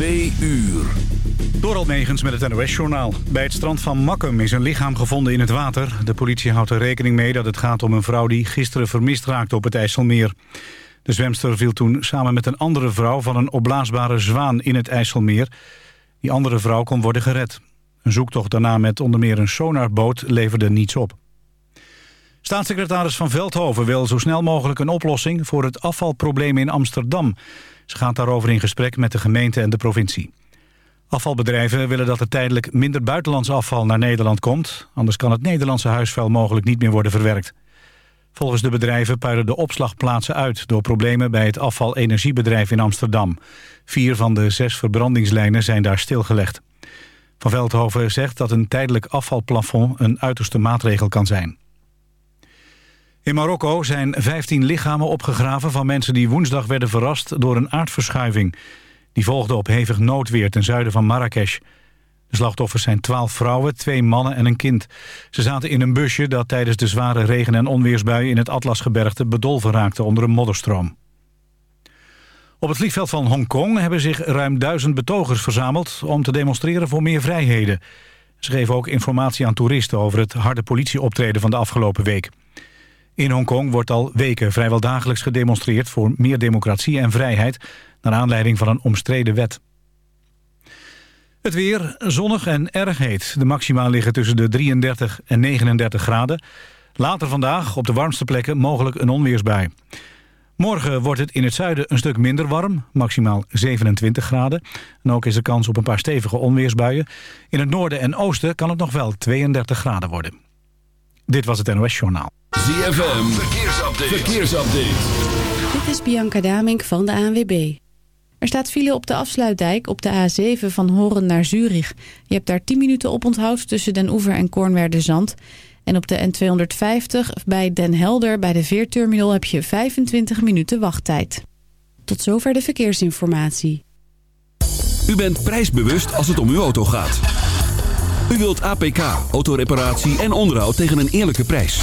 Twee uur. Door Megens met het NOS-journaal. Bij het strand van Makkum is een lichaam gevonden in het water. De politie houdt er rekening mee dat het gaat om een vrouw... die gisteren vermist raakte op het IJsselmeer. De zwemster viel toen samen met een andere vrouw... van een opblaasbare zwaan in het IJsselmeer. Die andere vrouw kon worden gered. Een zoektocht daarna met onder meer een sonarboot leverde niets op. Staatssecretaris Van Veldhoven wil zo snel mogelijk een oplossing... voor het afvalprobleem in Amsterdam. Ze gaat daarover in gesprek met de gemeente en de provincie. Afvalbedrijven willen dat er tijdelijk minder buitenlands afval naar Nederland komt. Anders kan het Nederlandse huisvuil mogelijk niet meer worden verwerkt. Volgens de bedrijven puilen de opslagplaatsen uit... door problemen bij het afvalenergiebedrijf in Amsterdam. Vier van de zes verbrandingslijnen zijn daar stilgelegd. Van Veldhoven zegt dat een tijdelijk afvalplafond... een uiterste maatregel kan zijn. In Marokko zijn 15 lichamen opgegraven van mensen die woensdag werden verrast door een aardverschuiving. Die volgde op hevig noodweer ten zuiden van Marrakesh. De slachtoffers zijn 12 vrouwen, twee mannen en een kind. Ze zaten in een busje dat tijdens de zware regen- en onweersbuien in het Atlasgebergte bedolven raakte onder een modderstroom. Op het vliegveld van Hongkong hebben zich ruim duizend betogers verzameld om te demonstreren voor meer vrijheden. Ze geven ook informatie aan toeristen over het harde politieoptreden van de afgelopen week. In Hongkong wordt al weken vrijwel dagelijks gedemonstreerd... voor meer democratie en vrijheid... naar aanleiding van een omstreden wet. Het weer zonnig en erg heet. De maxima liggen tussen de 33 en 39 graden. Later vandaag op de warmste plekken mogelijk een onweersbui. Morgen wordt het in het zuiden een stuk minder warm, maximaal 27 graden. En ook is er kans op een paar stevige onweersbuien. In het noorden en oosten kan het nog wel 32 graden worden. Dit was het NOS Journaal. ZFM, verkeersupdate. verkeersupdate. Dit is Bianca Damink van de ANWB. Er staat file op de afsluitdijk op de A7 van Horen naar Zurich. Je hebt daar 10 minuten op onthoud tussen Den Oever en Kornwerde Zand. En op de N250 bij Den Helder bij de Veerterminal heb je 25 minuten wachttijd. Tot zover de verkeersinformatie. U bent prijsbewust als het om uw auto gaat. U wilt APK, autoreparatie en onderhoud tegen een eerlijke prijs.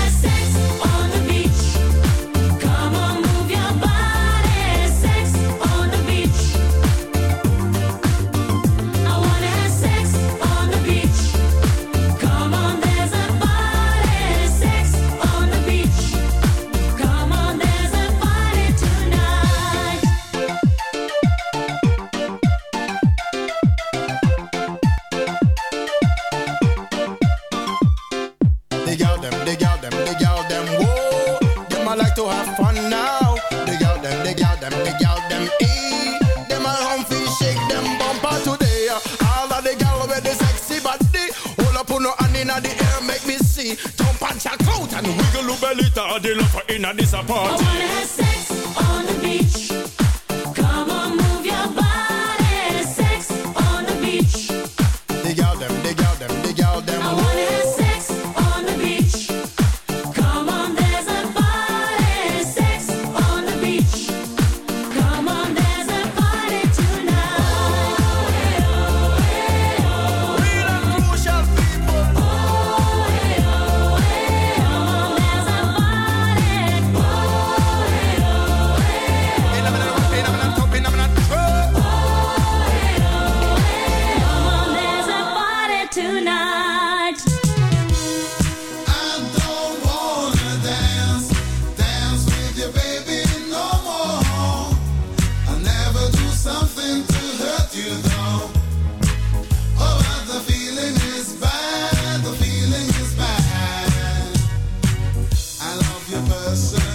tear a apart. summer sun.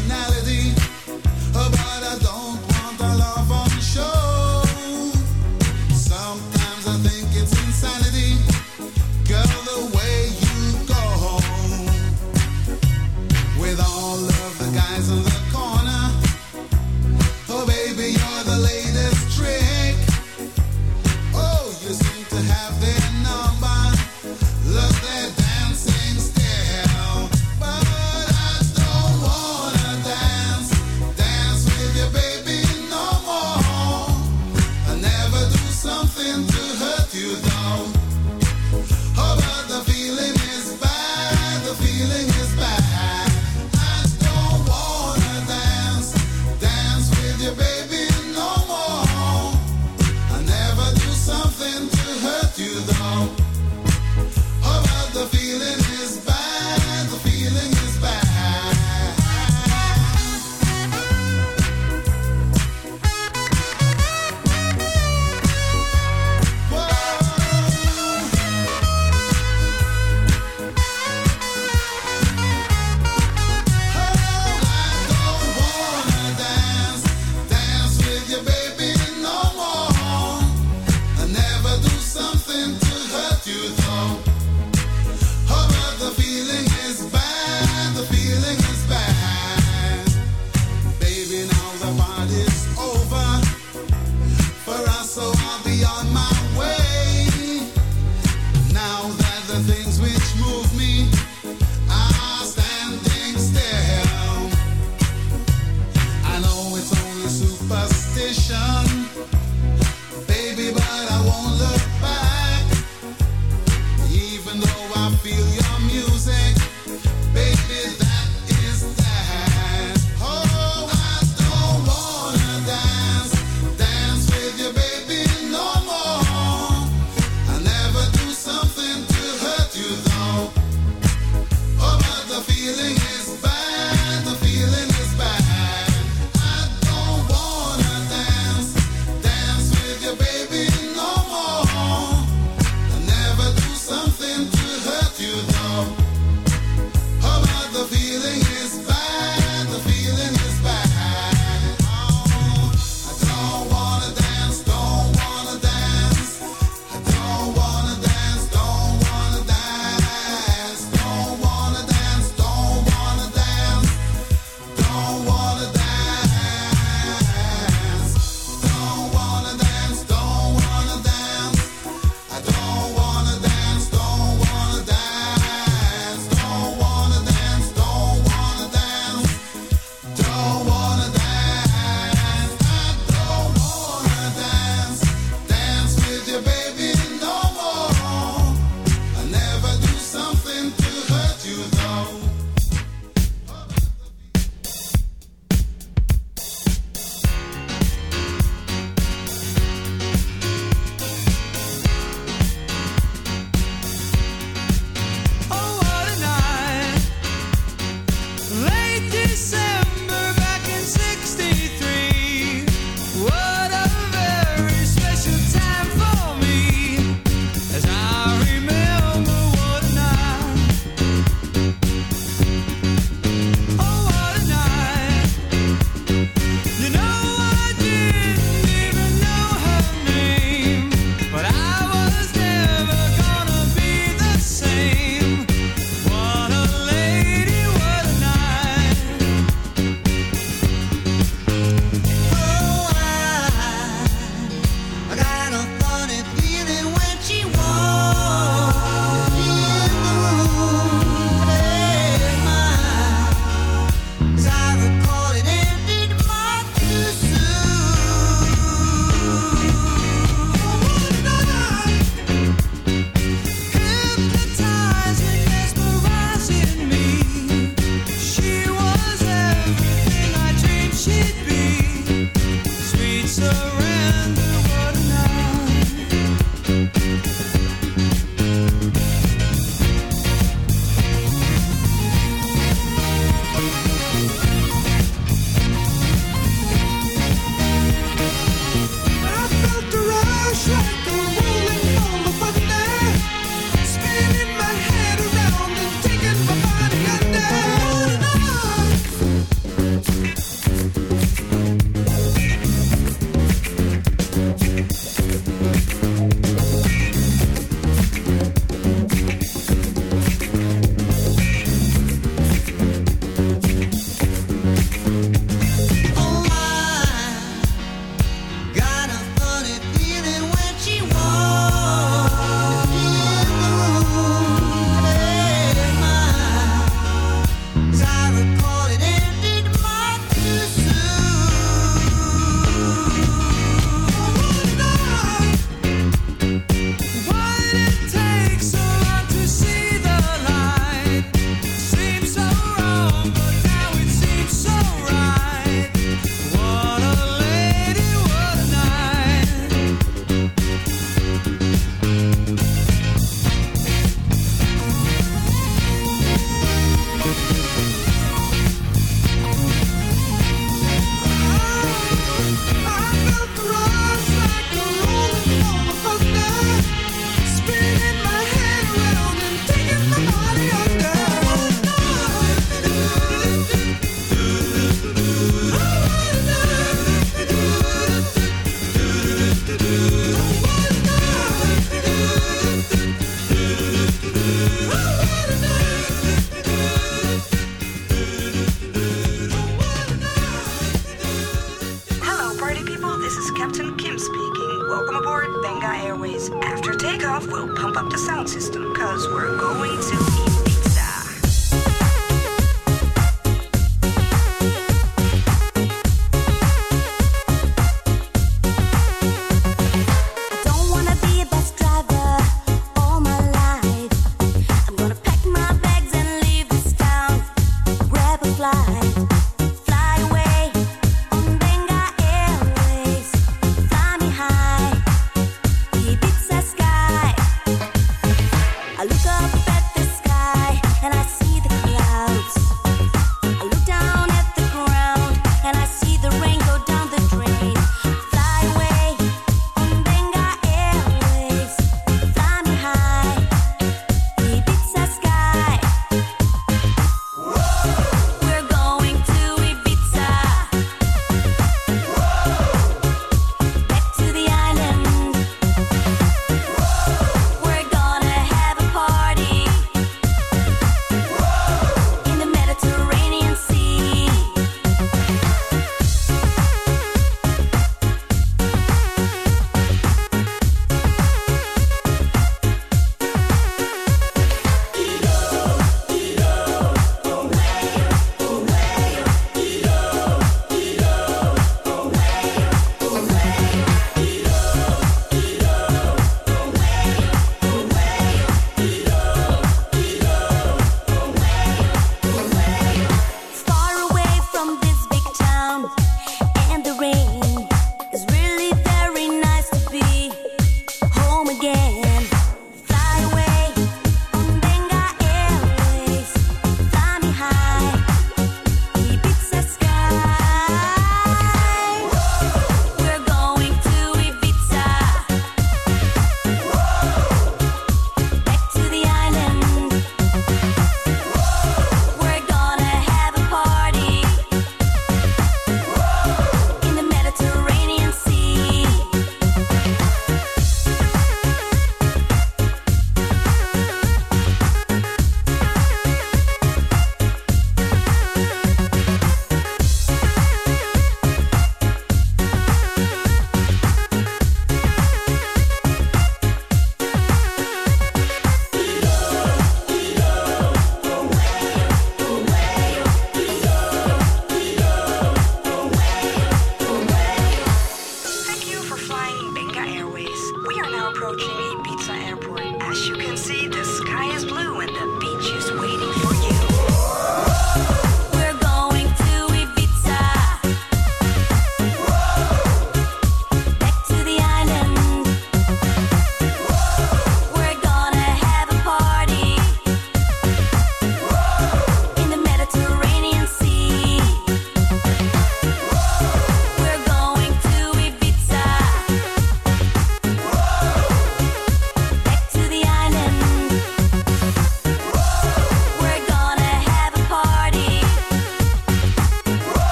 approaching Ibiza Airport. As you can see, this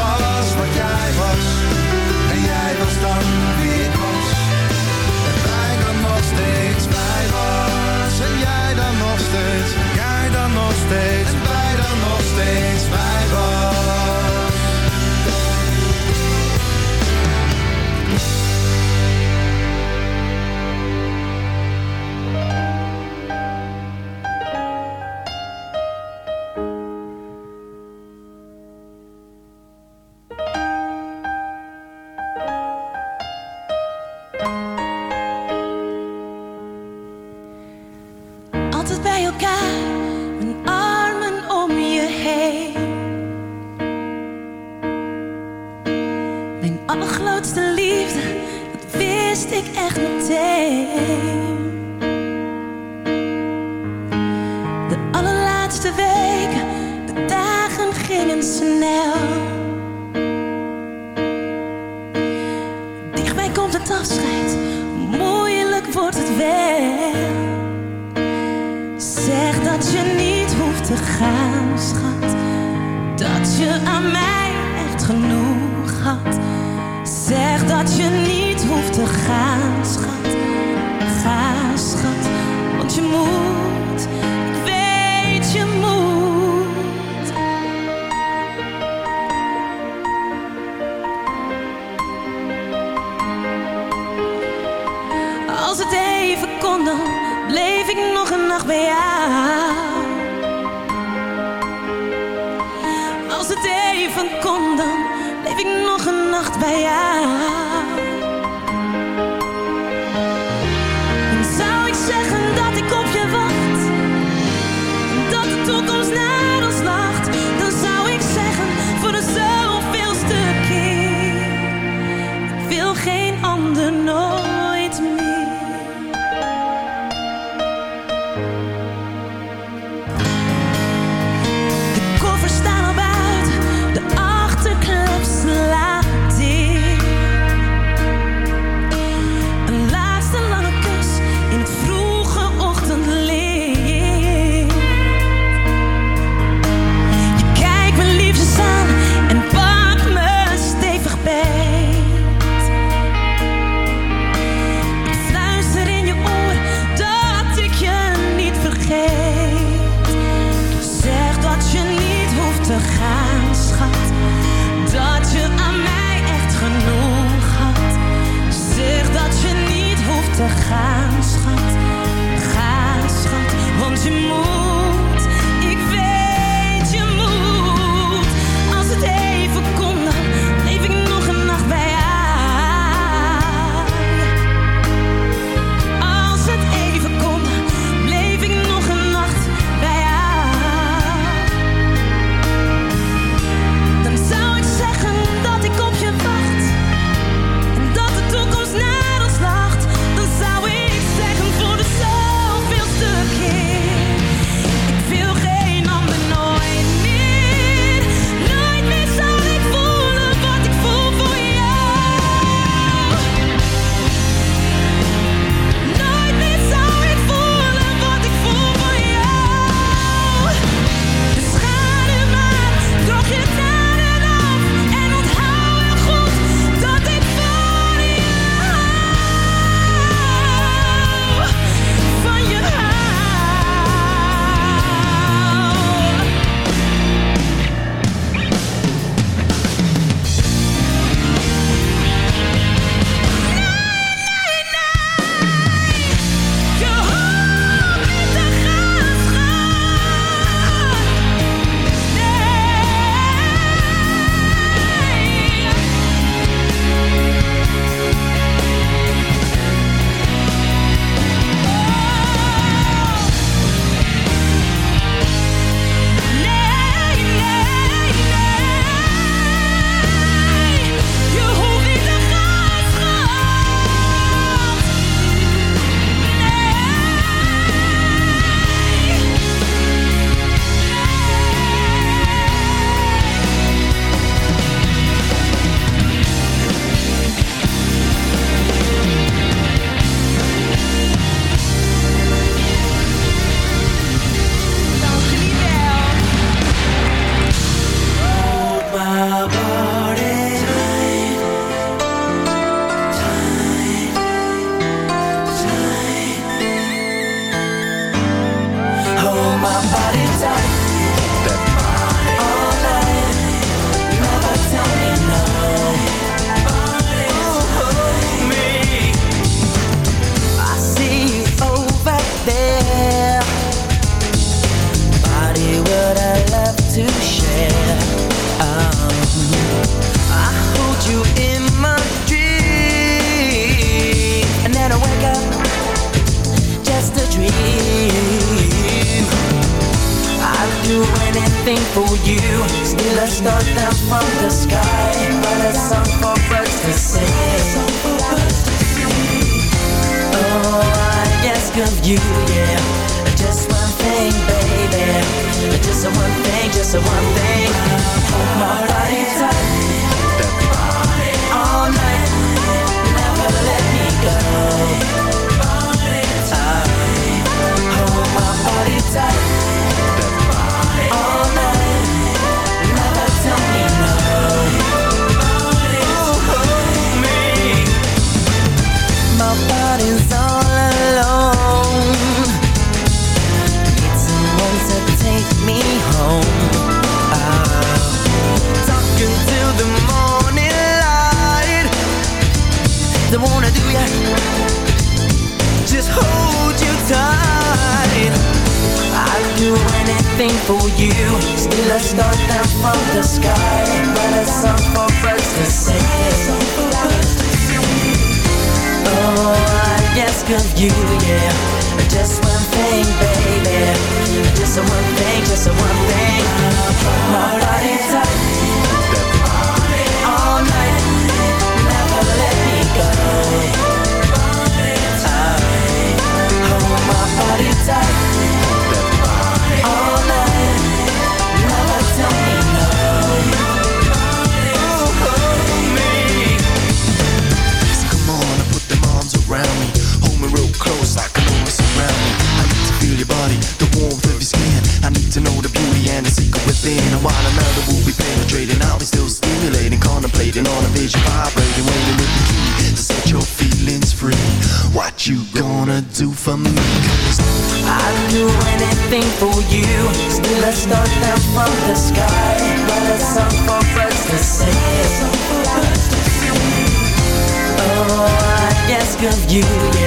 was wat jij was. En jij was dan wie ik was. En wij dan nog steeds wij was. En jij dan nog steeds. Jij dan nog steeds. En wij dan nog steeds ik nog een nacht bij jou. from the sky, but it's song for birds to sing. Oh, I ask of you, yeah.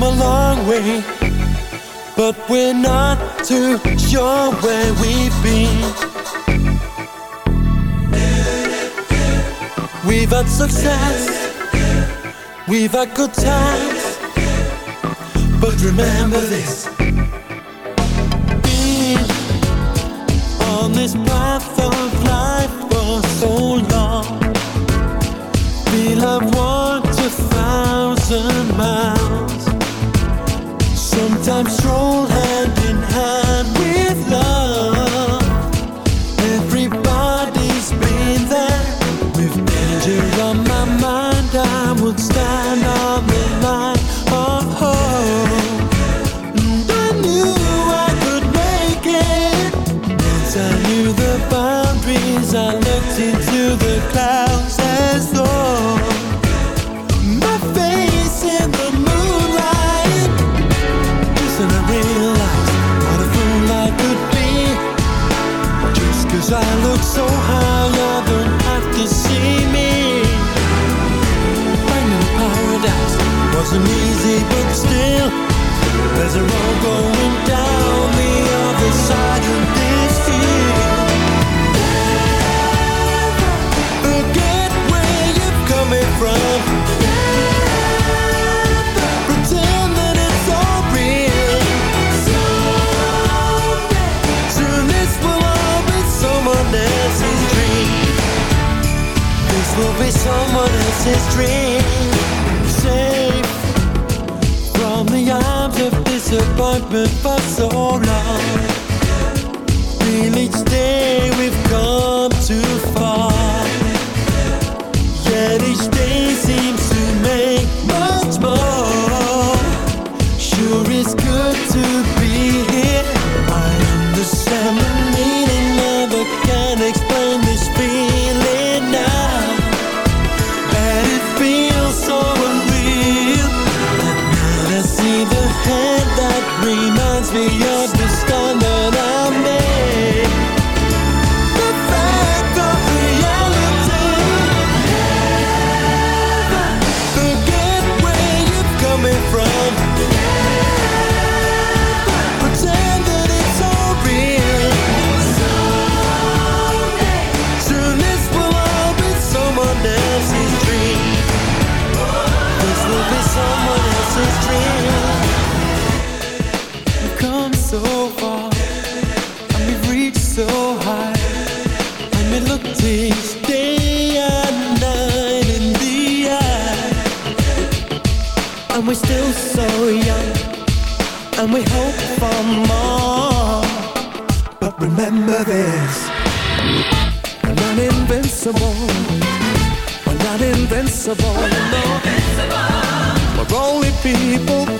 come a long way, but we're not too sure where we've been. We've had success, we've had good times, but remember this. be someone else's dream. Safe from the arms of disappointment for so long. Feel each day we've come too far. Yet each day seems to make invincible. We're only people